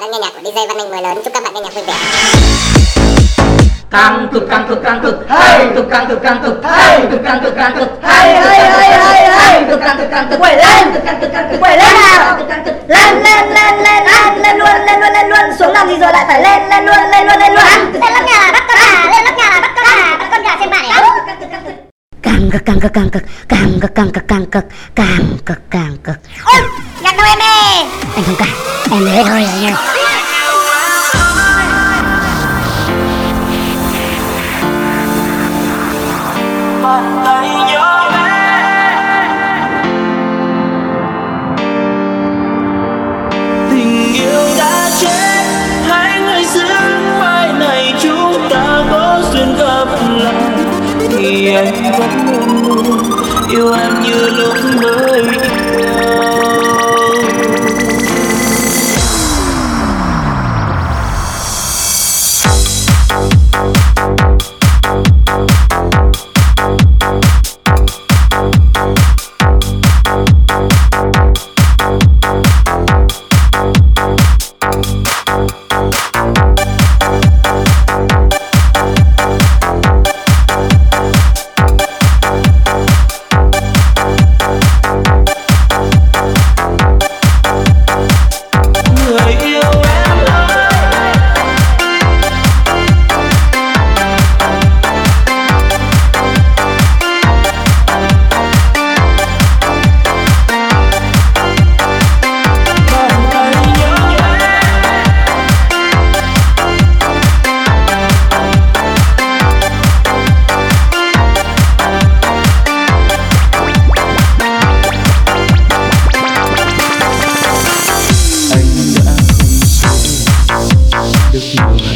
bạn đang nghe nhạc của DJ Văn Minh người lớn. Chúc các bạn nghe nhạc vui vẻ. càng cực càng cực càng cực hay cực càng cực càng cực hay cực càng cực càng cực hay hay hay hay hay cực càng cực càng cực quẩy lên cực càng cực càng cực quẩy lên nào cực càng cực lên lên lên lên lên lên luôn lên luôn lên luôn xuống làm gì rồi lại phải lên lên luôn lên luôn lên luôn Lên lớp nhà là bắt con gà, lên lớp nhà là bắt con gà, bắt con gà xem bạn ấy càng cực càng cực càng cực càng cực càng cực càng cực càng cực càng cực Ôi, nhạc đâu em đi anh không cả em lấy thôi anh ơi bàn tay nhỏ anh vẫn luôn luôn yêu em như lúc mới you.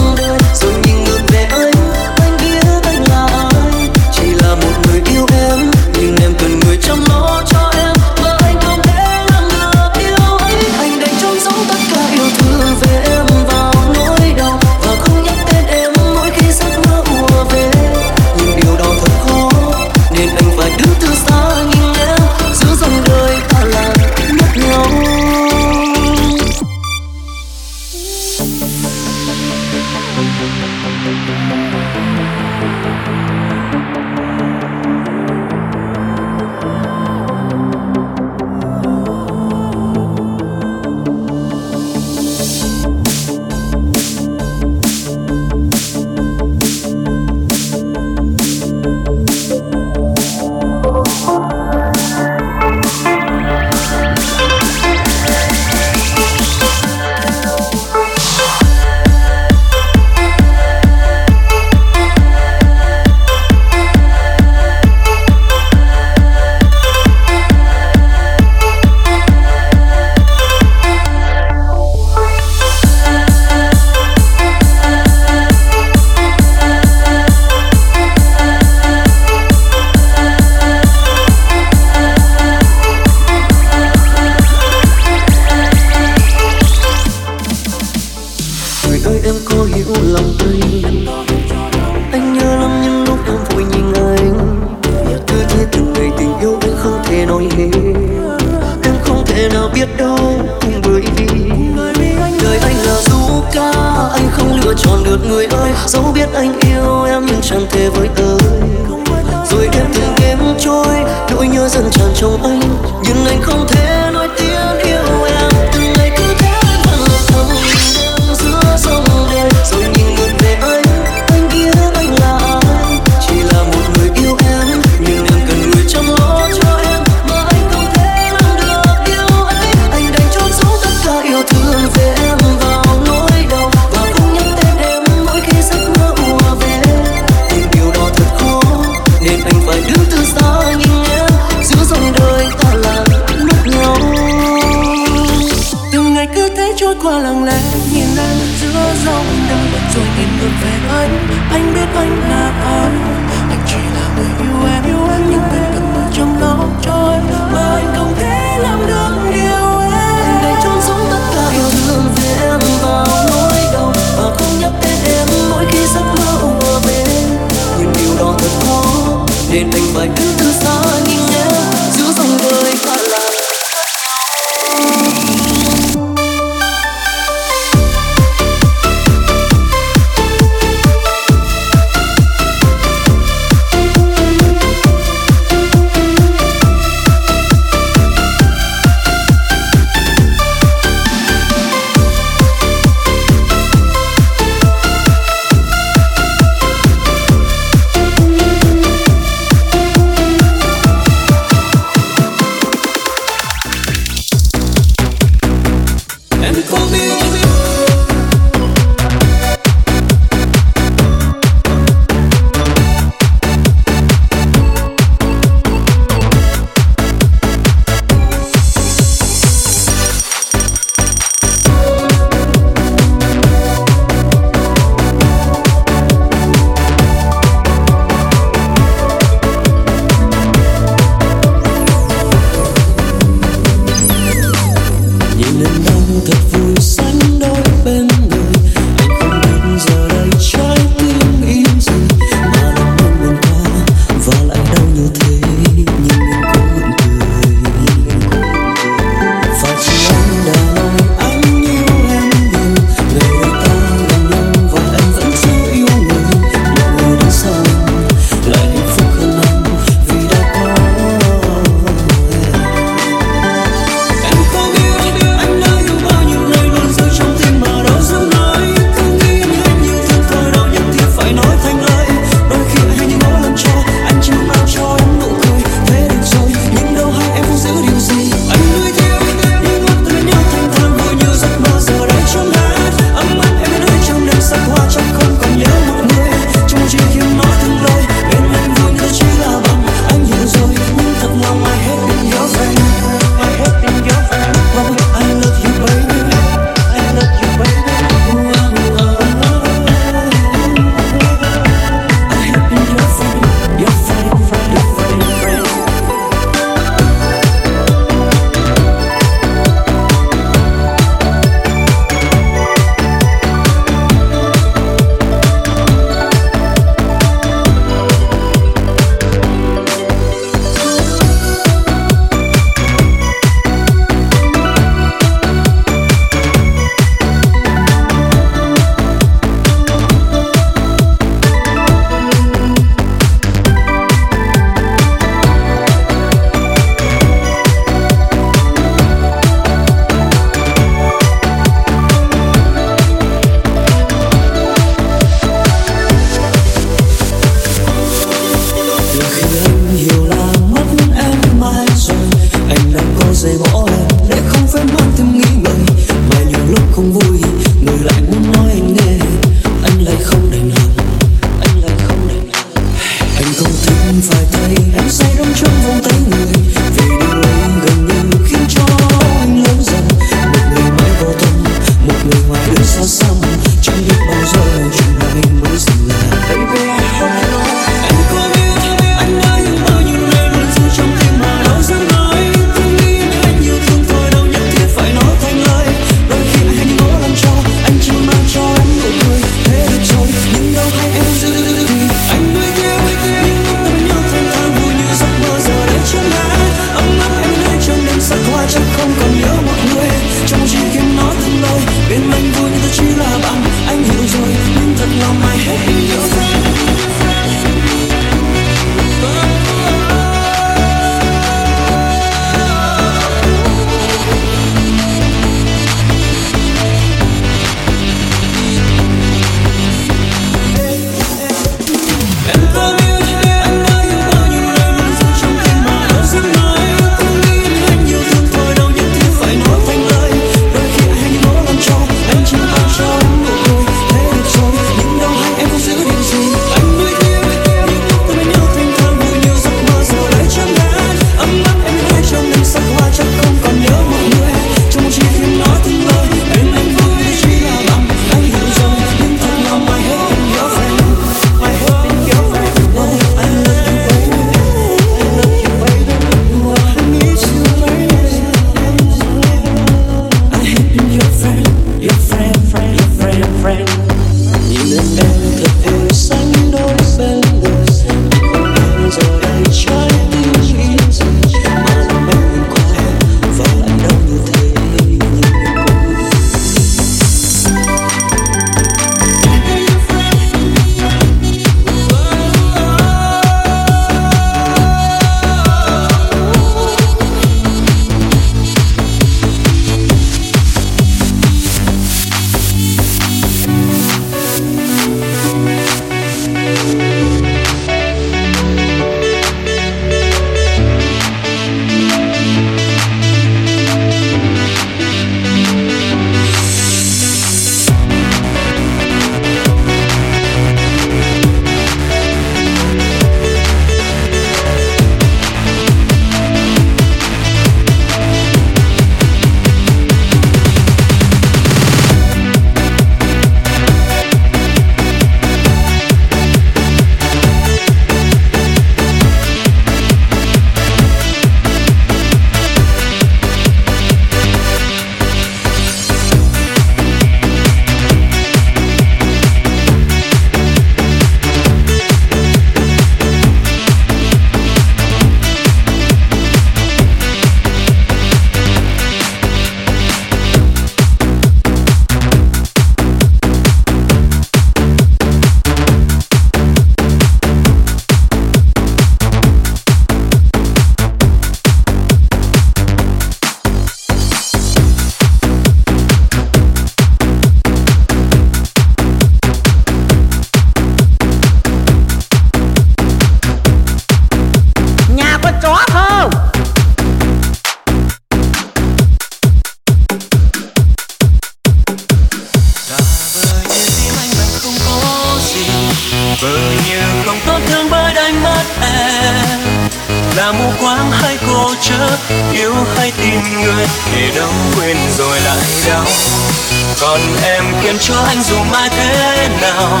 còn em yên cho anh dù mai thế nào,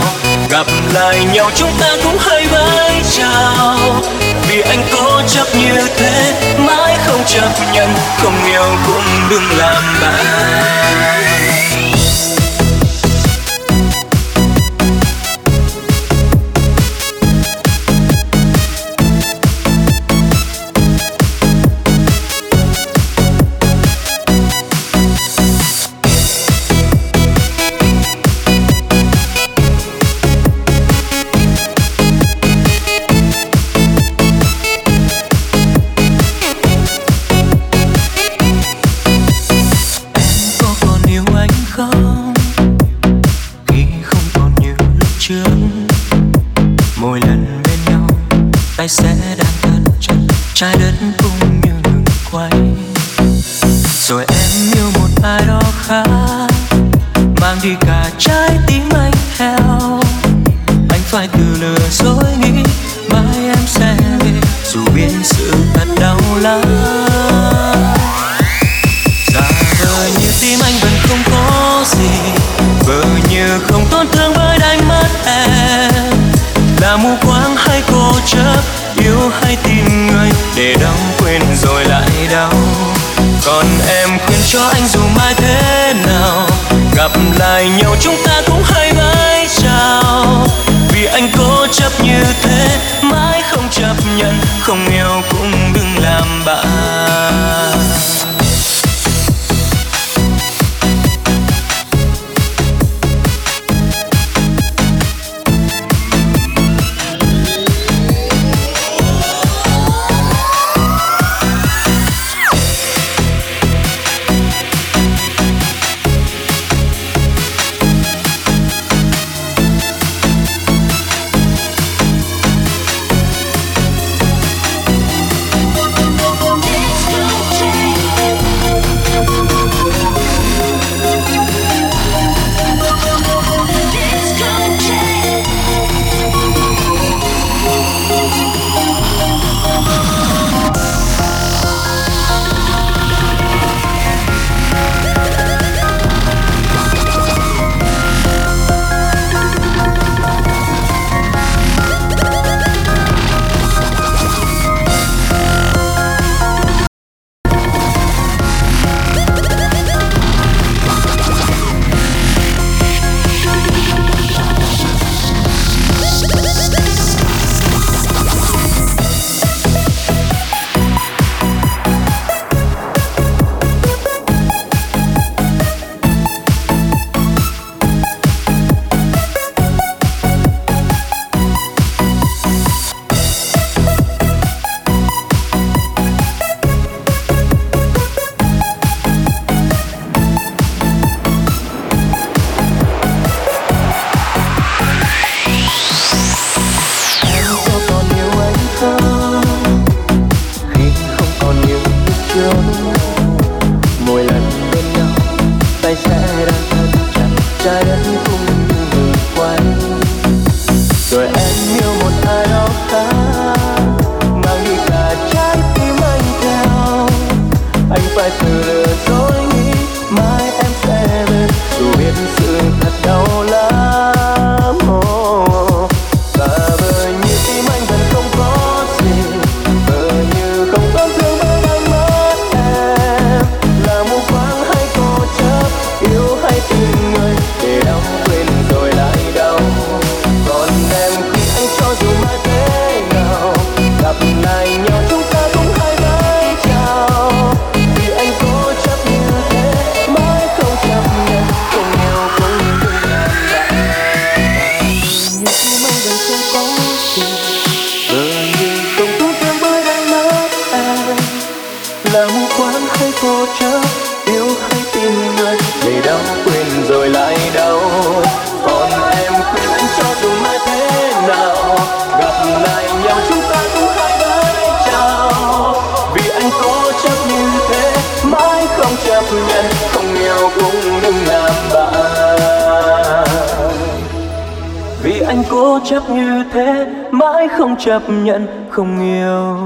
gặp lại nhau chúng ta cũng hơi vẫy chào. Vì anh cố chấp như thế, mãi không chấp nhận, không yêu cũng đừng làm bạn. and music. chấp nhận không yêu.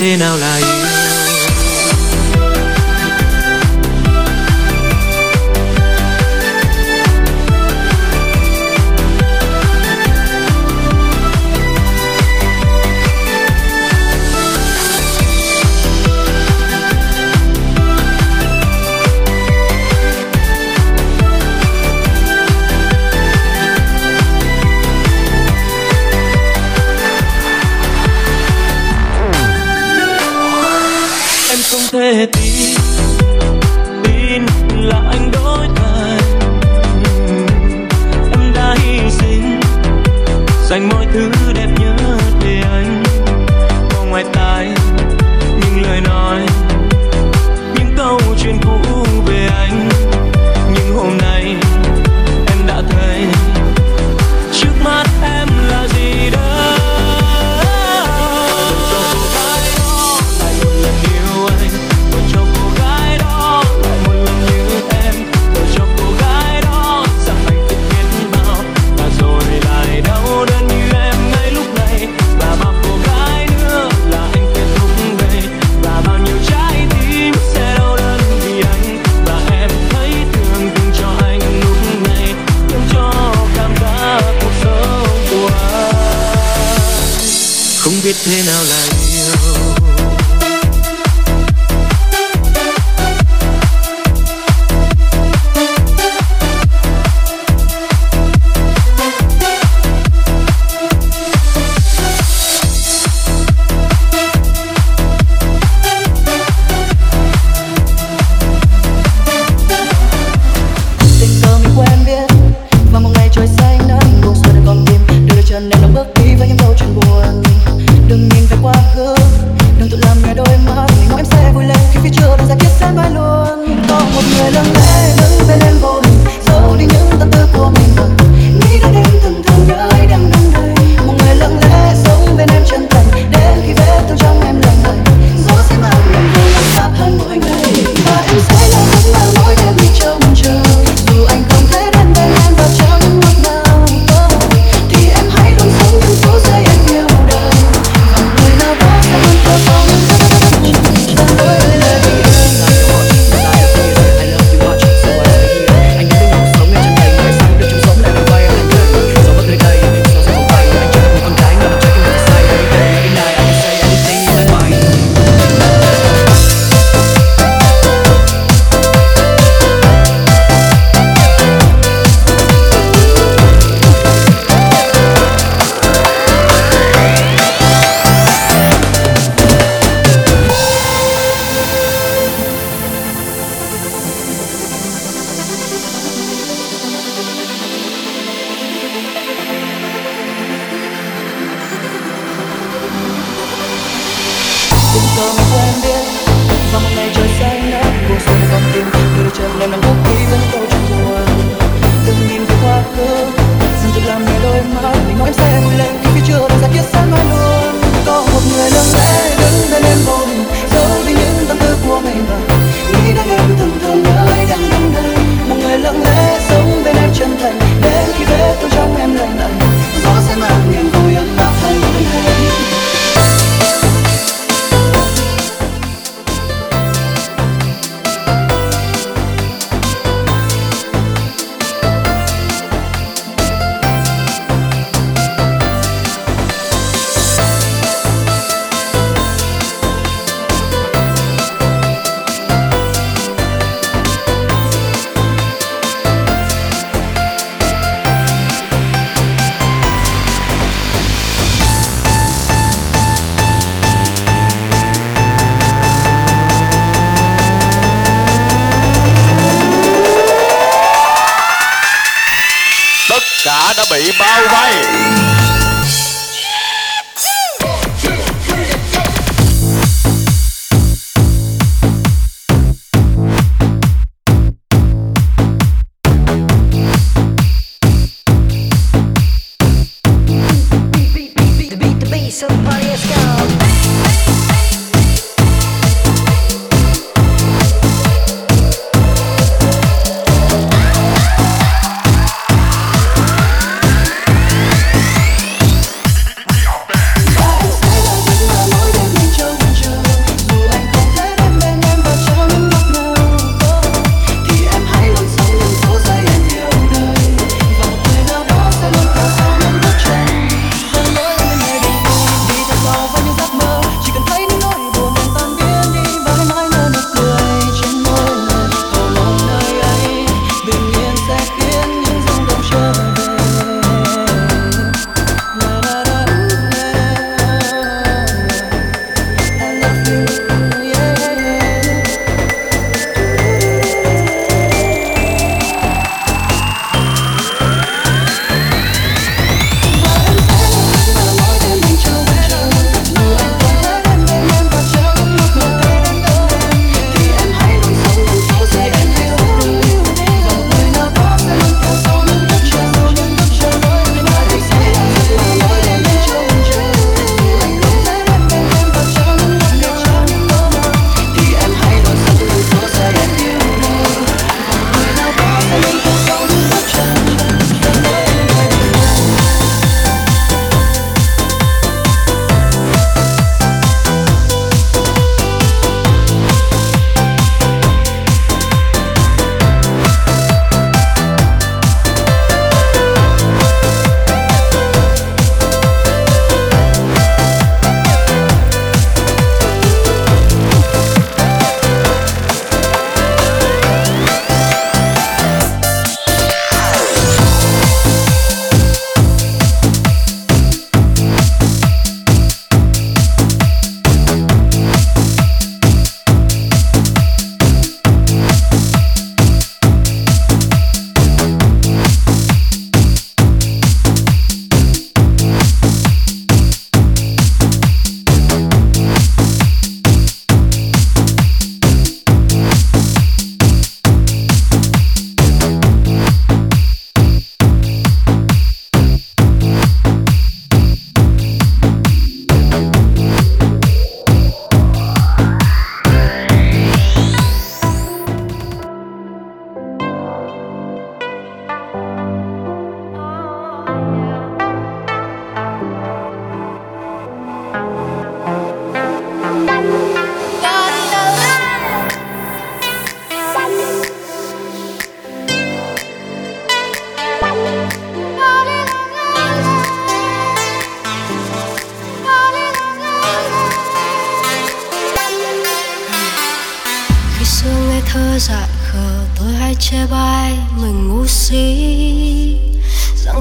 Không biết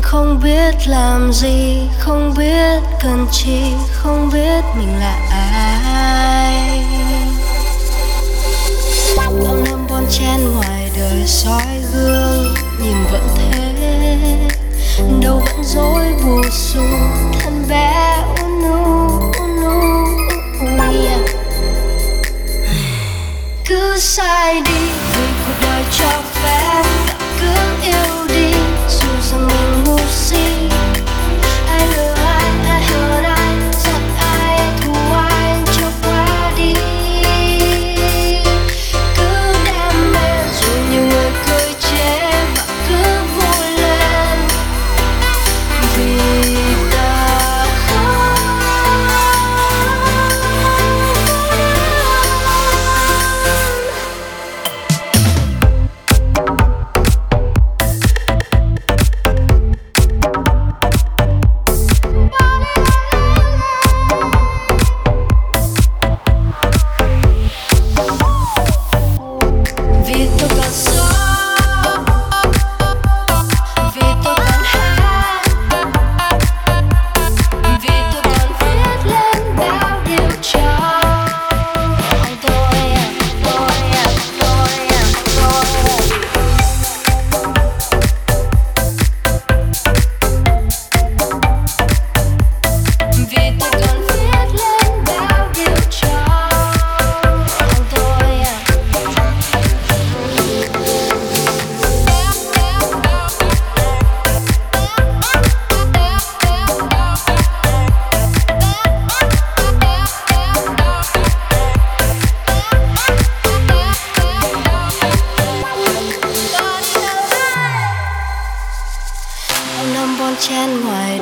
không biết làm gì, không biết cần chi, không biết mình là ai. Bao năm bon chen ngoài đời soi gương, nhìn vẫn thế. Đâu vẫn dối bù xù, thân bé unu unu yeah cứ sai đi, vì cuộc đời cho phép, cứ yêu đi dù rằng mình ngu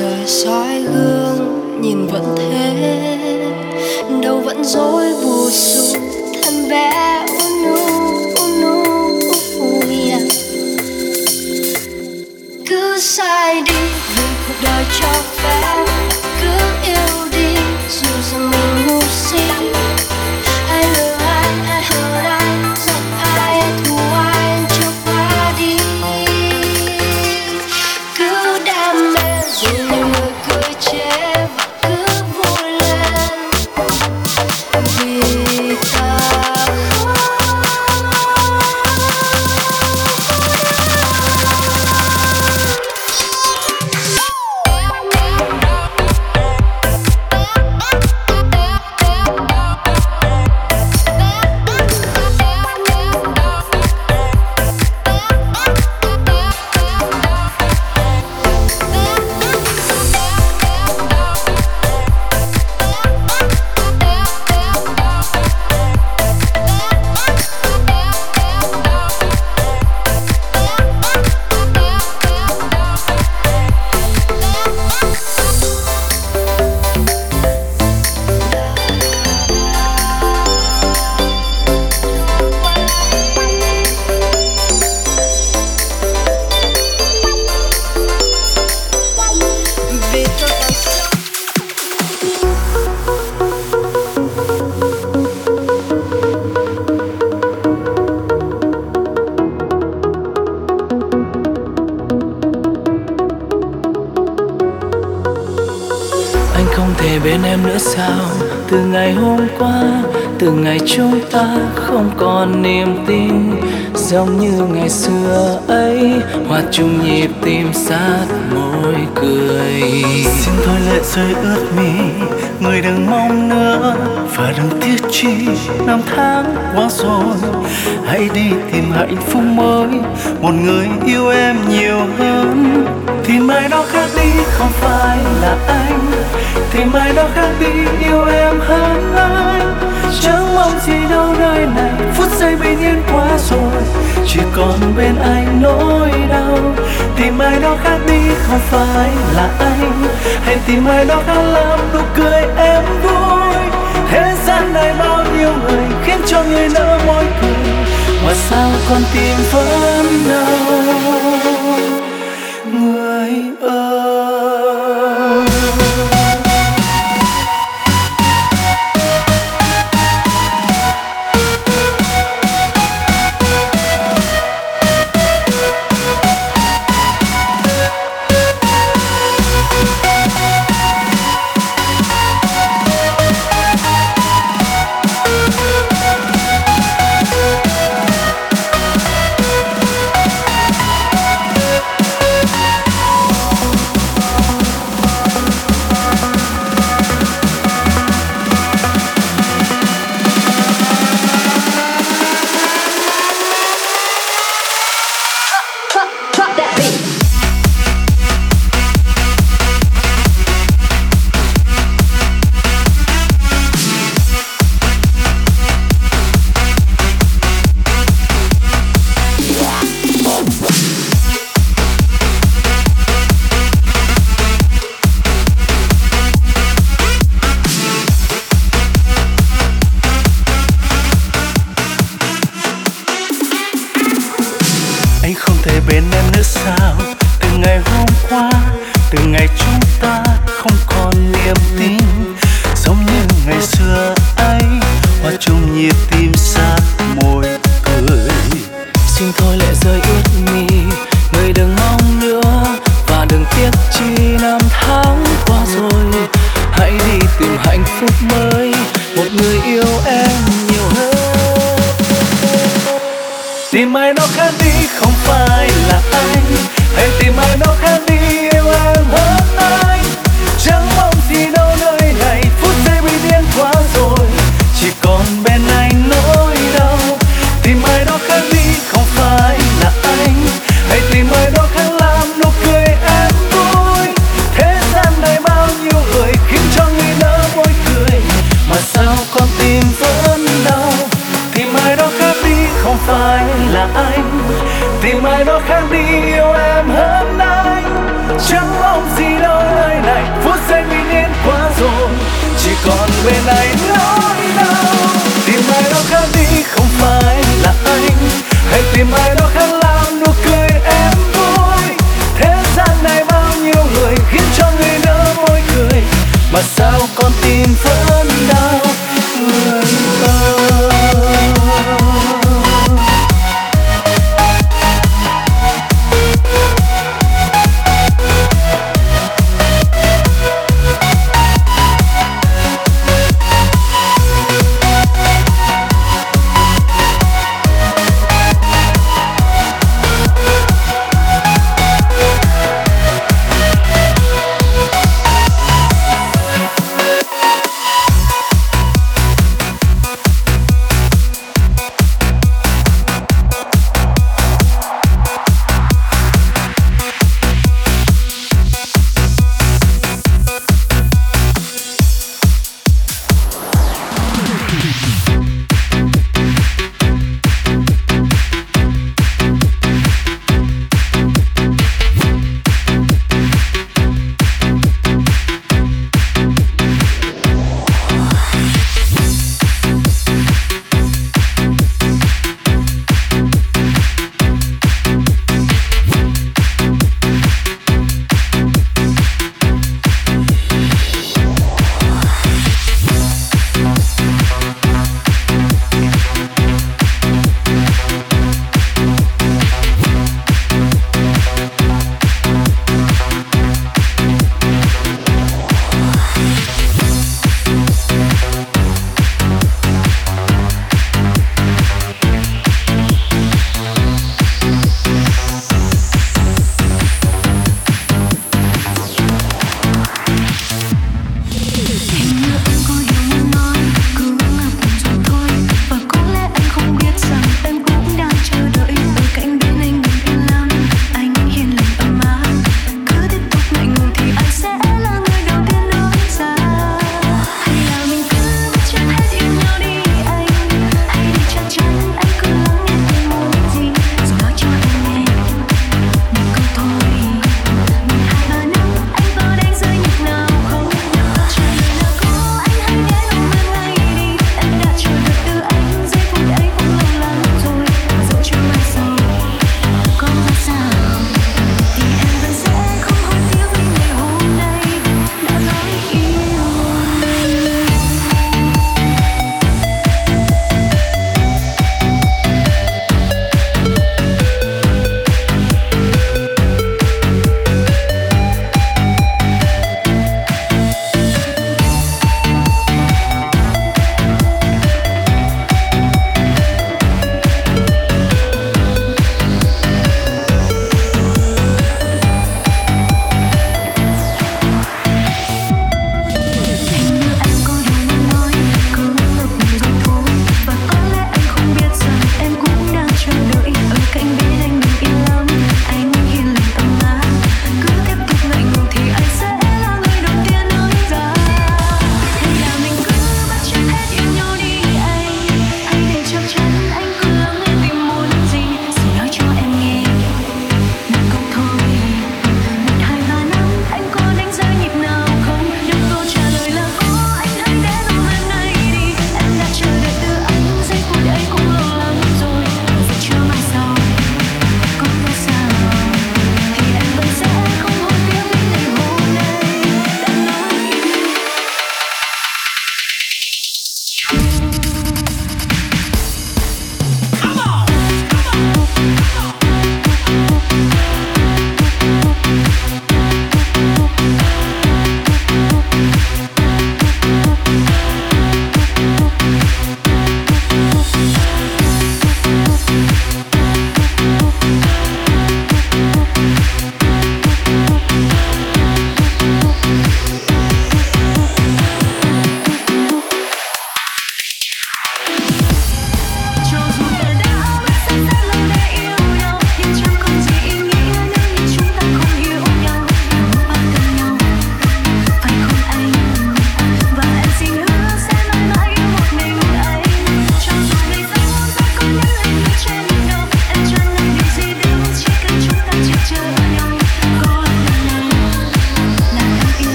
đời soi gương nhìn vẫn thế. Đâu vẫn dối bù xù thân bé giống như ngày xưa ấy. Hòa chung nhịp tim sát môi cười. Xin thôi lệ rơi ướt mi, người đừng mong nữa. Và đừng tiếc chi, năm tháng qua rồi. Hãy đi tìm hạnh phúc mới, một người yêu em nhiều hơn. Thì mai đó khác đi, không phải là anh. Thì mai đó khác đi, yêu em hơn anh chẳng mong gì đâu nơi này phút giây bình yên quá rồi, chỉ còn bên anh nỗi đau. Tìm mai đó khác đi, không phải là anh. Hãy tìm ai đó khác làm nụ cười em vui. Thế gian này bao nhiêu người khiến cho người nỡ môi cười, mà sao con tim vẫn đau?